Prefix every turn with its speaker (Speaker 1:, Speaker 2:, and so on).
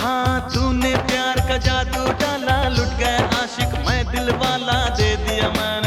Speaker 1: हाँ, तूने प्यार का जादू डाला लुट गया आशिक मैं दिल वाला दे दिया मैं।